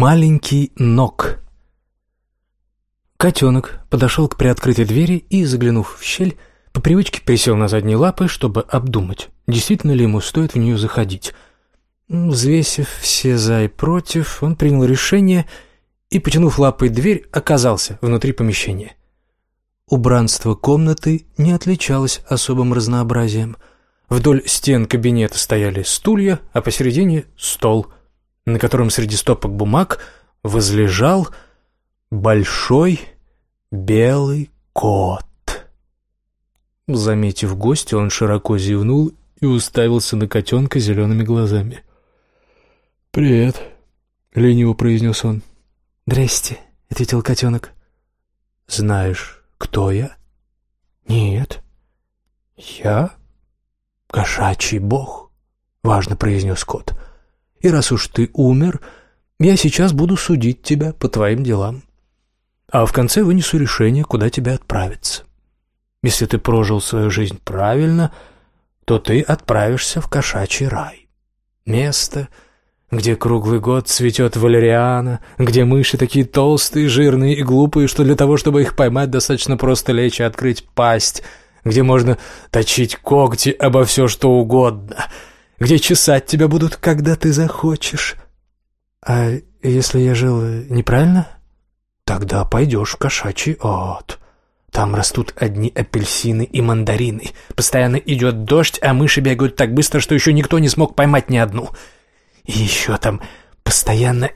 Маленький ног. Котенок подошел к приоткрытой двери и, заглянув в щель, по привычке присел на задние лапы, чтобы обдумать, действительно ли ему стоит в нее заходить. Взвесив все «за» и «против», он принял решение и, потянув лапой дверь, оказался внутри помещения. Убранство комнаты не отличалось особым разнообразием. Вдоль стен кабинета стояли стулья, а посередине — стол, на котором среди стопок бумаг возлежал большой белый кот. Заметив гостя, он широко зевнул и уставился на котенка зелеными глазами. «Привет», — лениво произнес он. «Здрасте», — ответил котенок. «Знаешь, кто я?» «Нет». «Я? Кошачий бог», — важно произнес кот. «И раз уж ты умер, я сейчас буду судить тебя по твоим делам. А в конце вынесу решение, куда тебя отправиться. Если ты прожил свою жизнь правильно, то ты отправишься в кошачий рай. Место, где круглый год цветет валериана, где мыши такие толстые, жирные и глупые, что для того, чтобы их поймать, достаточно просто лечь и открыть пасть, где можно точить когти обо все, что угодно, где чесать тебя будут, когда ты захочешь. А если я жил неправильно? Тогда пойдешь в кошачий ад. Там растут одни апельсины и мандарины. Постоянно идет дождь, а мыши бегают так быстро, что еще никто не смог поймать ни одну. И еще там постоянно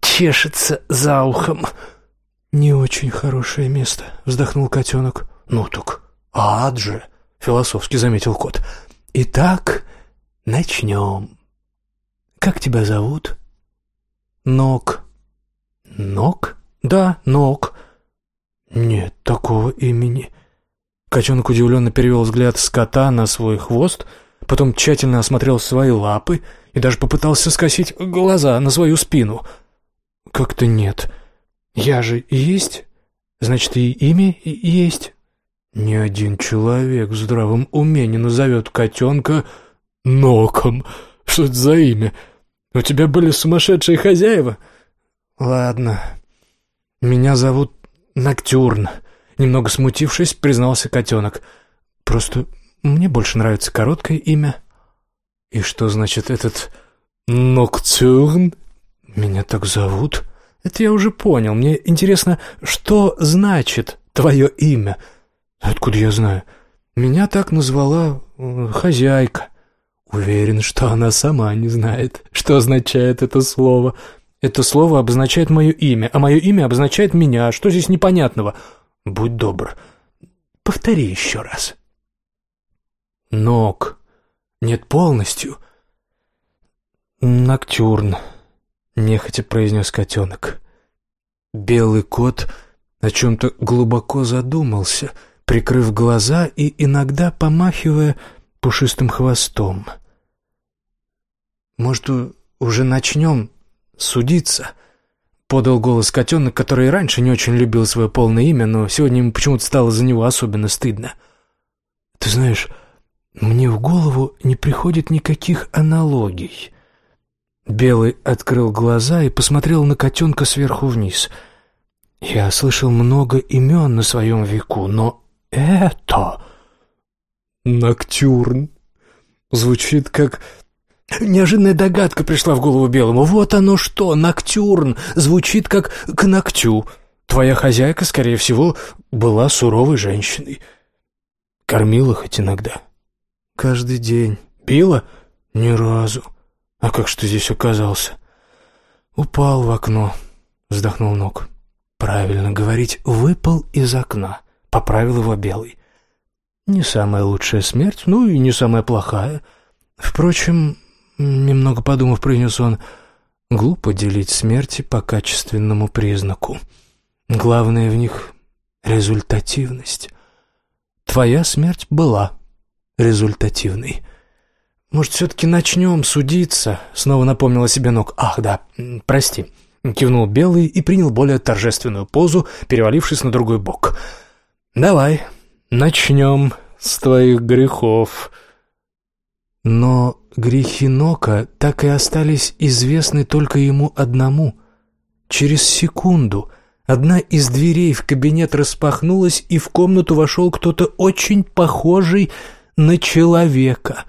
чешется за ухом. «Не очень хорошее место», — вздохнул котенок. «Ну так ад же», — философски заметил кот. «Итак, начнем. Как тебя зовут?» «Ног». «Ног?» «Да, Ног». «Нет такого имени». Котенок удивленно перевел взгляд с кота на свой хвост, потом тщательно осмотрел свои лапы и даже попытался скосить глаза на свою спину. «Как-то нет. Я же есть. Значит, и имя и есть». Ни один человек в здравом уме не назовет котенка Ноком. Что это за имя? У тебя были сумасшедшие хозяева? Ладно. Меня зовут «Ноктюрн», — немного смутившись, признался котенок. «Просто мне больше нравится короткое имя». «И что значит этот «Ноктюрн»?» «Меня так зовут?» «Это я уже понял. Мне интересно, что значит твое имя?» «Откуда я знаю?» «Меня так назвала э, хозяйка». «Уверен, что она сама не знает, что означает это слово». Это слово обозначает мое имя, а мое имя обозначает меня. Что здесь непонятного? Будь добр, повтори еще раз. Ног. Нет, полностью. Ноктюрн, нехотя произнес котенок. Белый кот о чем-то глубоко задумался, прикрыв глаза и иногда помахивая пушистым хвостом. «Может, уже начнем?» судиться», — подал голос котенок, который раньше не очень любил свое полное имя, но сегодня ему почему-то стало за него особенно стыдно. «Ты знаешь, мне в голову не приходит никаких аналогий». Белый открыл глаза и посмотрел на котенка сверху вниз. «Я слышал много имен на своем веку, но это...» «Ноктюрн» звучит как Неожиданная догадка пришла в голову Белому. Вот оно что, ноктюрн, звучит как «к ногтю». Твоя хозяйка, скорее всего, была суровой женщиной. Кормила хоть иногда. Каждый день. Била? Ни разу. А как ты здесь оказался? Упал в окно, вздохнул Ног. Правильно говорить, выпал из окна. Поправил его Белый. Не самая лучшая смерть, ну и не самая плохая. Впрочем, Немного подумав, принес он, глупо делить смерти по качественному признаку. Главное в них — результативность. Твоя смерть была результативной. Может, все-таки начнем судиться? Снова напомнила себе ног. Ах, да, прости. Кивнул Белый и принял более торжественную позу, перевалившись на другой бок. Давай, начнем с твоих грехов. Но грехи Нока так и остались известны только ему одному, через секунду одна из дверей в кабинет распахнулась, и в комнату вошел кто-то очень похожий на человека.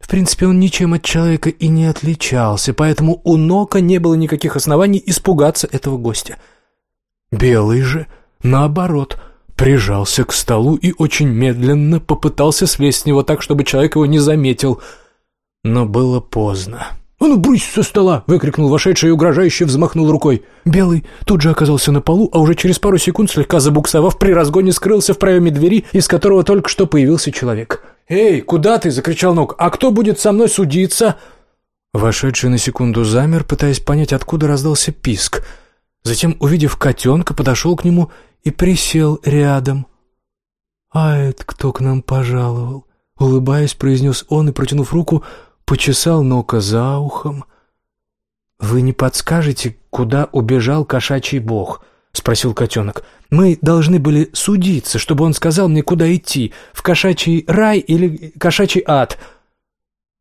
В принципе, он ничем от человека и не отличался, поэтому у Нока не было никаких оснований испугаться этого гостя. Белый же, наоборот, прижался к столу и очень медленно попытался слезть с него так, чтобы человек его не заметил. Но было поздно. «А ну, брысь со стола!» — выкрикнул вошедший и угрожающе взмахнул рукой. Белый тут же оказался на полу, а уже через пару секунд, слегка забуксовав, при разгоне скрылся в проеме двери, из которого только что появился человек. «Эй, куда ты?» — закричал Нок. «А кто будет со мной судиться?» Вошедший на секунду замер, пытаясь понять, откуда раздался писк. Затем, увидев котенка, подошел к нему и присел рядом. «А это кто к нам пожаловал?» Улыбаясь, произнес он и, протянув руку, почесал Нока за ухом. «Вы не подскажете, куда убежал кошачий бог?» — спросил котенок. «Мы должны были судиться, чтобы он сказал мне, куда идти, в кошачий рай или кошачий ад».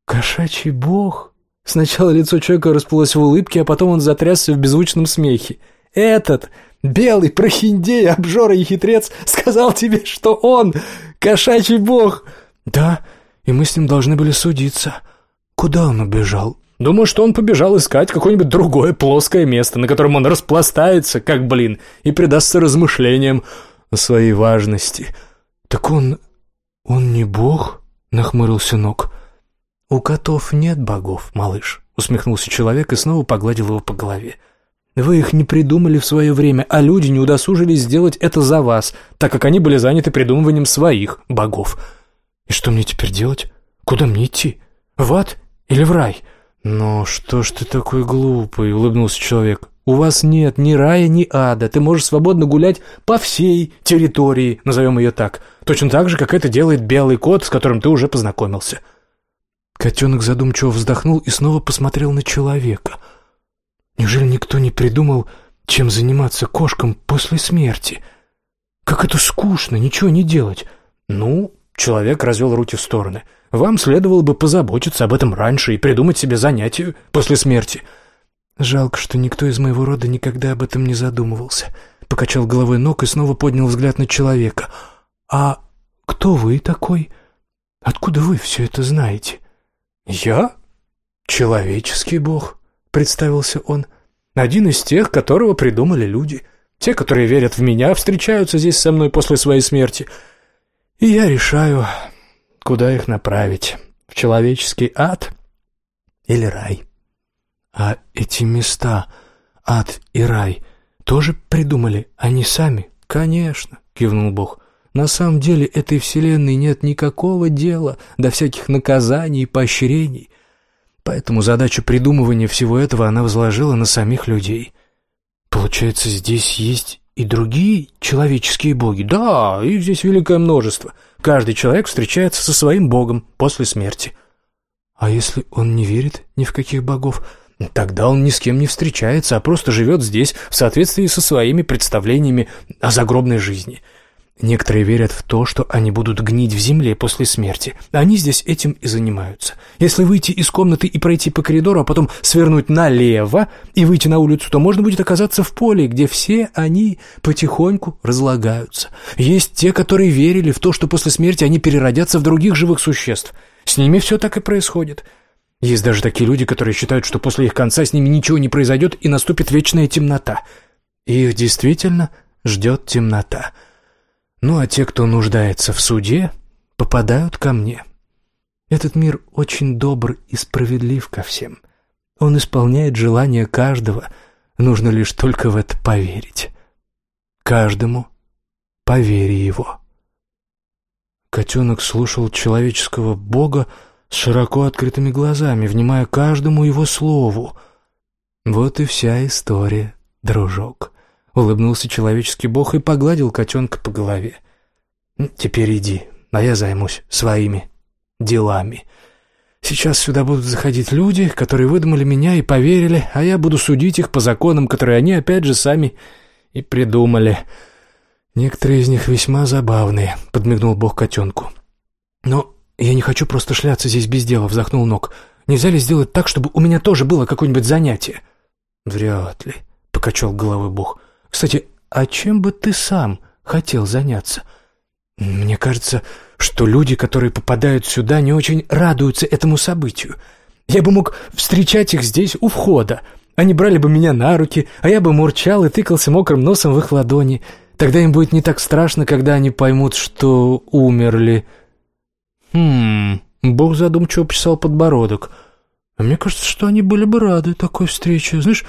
«Кошачий бог?» Сначала лицо человека расплылось в улыбке, а потом он затрясся в беззвучном смехе. «Этот, белый прохиндей, обжора и хитрец, сказал тебе, что он кошачий бог!» «Да, и мы с ним должны были судиться». Куда он убежал? Думаю, что он побежал искать какое-нибудь другое плоское место, на котором он распластается, как блин, и предастся размышлениям о своей важности. Так он... он не бог? Нахмурился Нок. У котов нет богов, малыш, усмехнулся человек и снова погладил его по голове. Вы их не придумали в свое время, а люди не удосужились сделать это за вас, так как они были заняты придумыванием своих богов. И что мне теперь делать? Куда мне идти? В ад или в рай?» «Ну что ж ты такой глупый?» — улыбнулся человек. «У вас нет ни рая, ни ада. Ты можешь свободно гулять по всей территории, назовем ее так. Точно так же, как это делает белый кот, с которым ты уже познакомился». Котенок задумчиво вздохнул и снова посмотрел на человека. «Неужели никто не придумал, чем заниматься кошкам после смерти? Как это скучно, ничего не делать!» «Ну, Человек развел руки в стороны. «Вам следовало бы позаботиться об этом раньше и придумать себе занятие после смерти». «Жалко, что никто из моего рода никогда об этом не задумывался», — покачал головой ног и снова поднял взгляд на человека. «А кто вы такой? Откуда вы все это знаете?» «Я? Человеческий бог», — представился он. «Один из тех, которого придумали люди. Те, которые верят в меня, встречаются здесь со мной после своей смерти». И я решаю, куда их направить. В человеческий ад или рай. А эти места, ад и рай, тоже придумали они сами? Конечно, кивнул Бог. На самом деле этой вселенной нет никакого дела до всяких наказаний и поощрений. Поэтому задачу придумывания всего этого она возложила на самих людей. Получается, здесь есть и другие человеческие боги? Да, их здесь великое множество. Каждый человек встречается со своим богом после смерти. А если он не верит ни в каких богов, тогда он ни с кем не встречается, а просто живет здесь в соответствии со своими представлениями о загробной жизни – Некоторые верят в то, что они будут гнить в земле после смерти. Они здесь этим и занимаются. Если выйти из комнаты и пройти по коридору, а потом свернуть налево и выйти на улицу, то можно будет оказаться в поле, где все они потихоньку разлагаются. Есть те, которые верили в то, что после смерти они переродятся в других живых существ. С ними все так и происходит. Есть даже такие люди, которые считают, что после их конца с ними ничего не произойдет и наступит вечная темнота. Их действительно ждет темнота. Ну а те, кто нуждается в суде, попадают ко мне. Этот мир очень добр и справедлив ко всем. Он исполняет желания каждого, нужно лишь только в это поверить. Каждому по его. Котенок слушал человеческого бога с широко открытыми глазами, внимая каждому его слову. Вот и вся история, дружок. Улыбнулся человеческий бог и погладил котенка по голове. «Теперь иди, а я займусь своими делами. Сейчас сюда будут заходить люди, которые выдумали меня и поверили, а я буду судить их по законам, которые они опять же сами и придумали. Некоторые из них весьма забавные», — подмигнул бог котенку. «Но я не хочу просто шляться здесь без дела», — вздохнул Ног. «Нельзя ли сделать так, чтобы у меня тоже было какое-нибудь занятие?» «Вряд ли», покачал головой Бог. «Кстати, а чем бы ты сам хотел заняться? Мне кажется, что люди, которые попадают сюда, не очень радуются этому событию. Я бы мог встречать их здесь у входа. Они брали бы меня на руки, а я бы мурчал и тыкался мокрым носом в их ладони. Тогда им будет не так страшно, когда они поймут, что умерли». «Хм...» Бог задумчиво почесал подбородок. «А мне кажется, что они были бы рады такой встрече. Знаешь,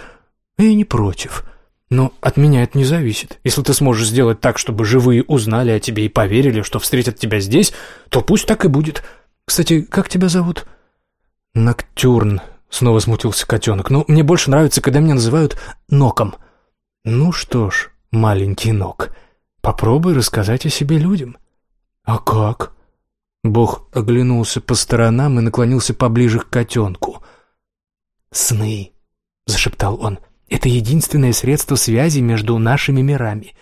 я не против. Но от меня это не зависит. Если ты сможешь сделать так, чтобы живые узнали о тебе и поверили, что встретят тебя здесь, то пусть так и будет. Кстати, как тебя зовут?» «Ноктюрн», — снова смутился котенок. «Но мне больше нравится, когда меня называют Ноком». «Ну что ж, маленький Нок, попробуй рассказать о себе людям». «А как?» Бог оглянулся по сторонам и наклонился поближе к котенку. «Сны», — зашептал он, — «это единственное средство связи между нашими мирами.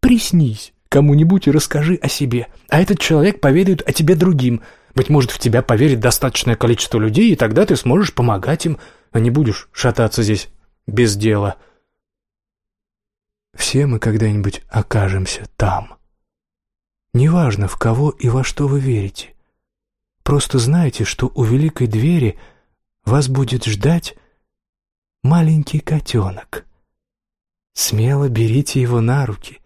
Приснись кому-нибудь и расскажи о себе, а этот человек поведает о тебе другим. Быть может, в тебя поверит достаточное количество людей, и тогда ты сможешь помогать им, а не будешь шататься здесь без дела». Все мы когда-нибудь окажемся там. Неважно, в кого и во что вы верите. Просто знайте, что у великой двери вас будет ждать маленький котенок. Смело берите его на руки.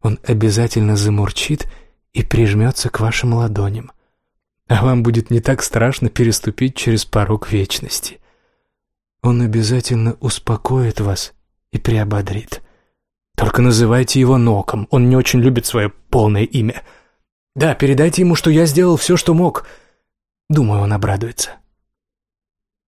Он обязательно замурчит и прижмется к вашим ладоням. А вам будет не так страшно переступить через порог вечности. Он обязательно успокоит вас и приободрит. Только называйте его Ноком, он не очень любит свое полное имя. Да, передайте ему, что я сделал все, что мог. Думаю, он обрадуется.